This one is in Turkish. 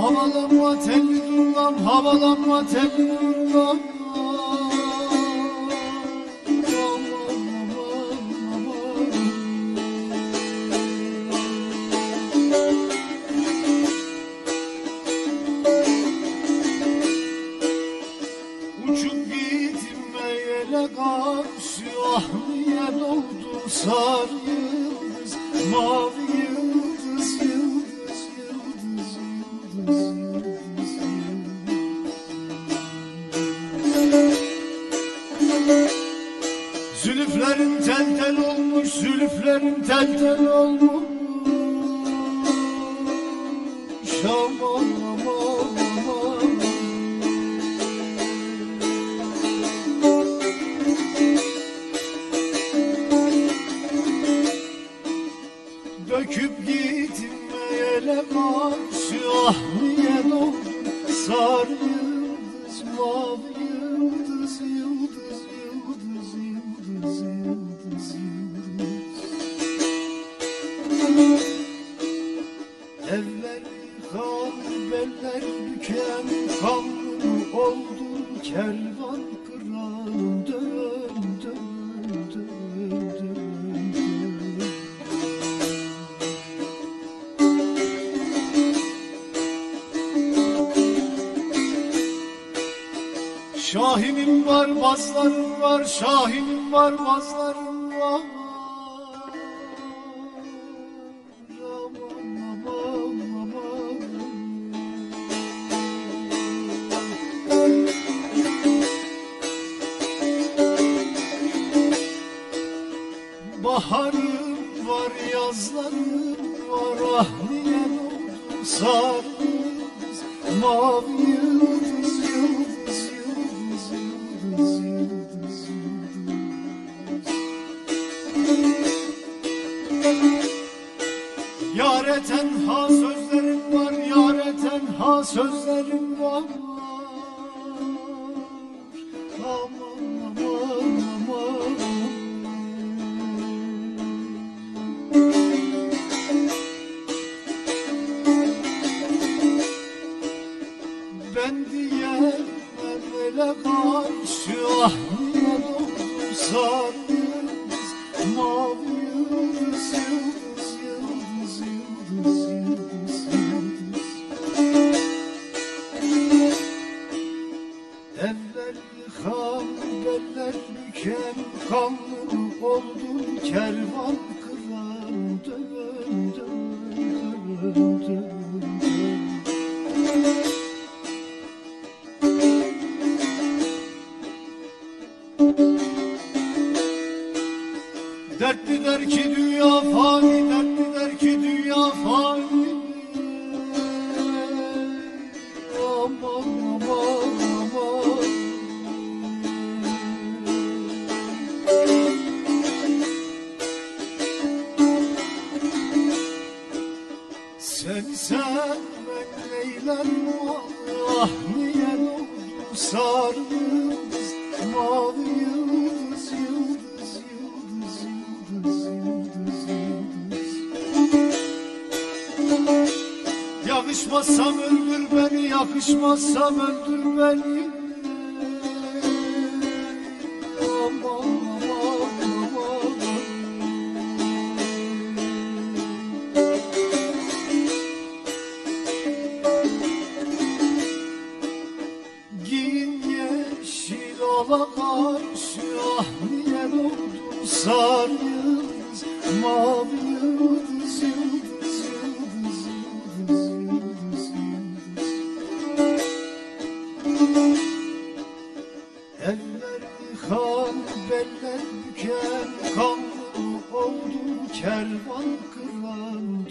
Havalanma tellurlam, havalanma tellurlam Uçup gitme yere karşı ah niye doğdu sar yıldız mavi yıldız yıldız yıldız yıldız yıldız. Zülüflerin tel tel olmuş, zülüflerin tel tel olmuş. Aman Döküp gitme yere karşı ah niye doğdun Sar yıldız mavi yıldız yıldız yıldız yıldız yıldız yıldız. Evler yıkan beller büken kanlı oldu kervan kıran dön Şahinim var, bazlarım var, şahinim var, bazlarım var. Baharım var, yazlarım var, ah niye oldu sar yıldız, mavi yıldız, yıldız, sözlerim var. Aman, aman, aman. Ben diyemem ele karşı ah niye doğdu yıldız mavi yıldız büken kanlı oldun kervan kıran dön dön dön dön neyler ah niye oldu sar yıldız mavi yıldız yıldız yıldız yıldız yıldız yıldız. Yakışmazsam öldür beni yakışmazsam öldür beni yeşil ola karşı ah niye doğdun sar yıldız mavi yıldız yıldız yıldız yıldız yıldız yıldız Eller yıkan beller büken kanlı oldun kervan kıran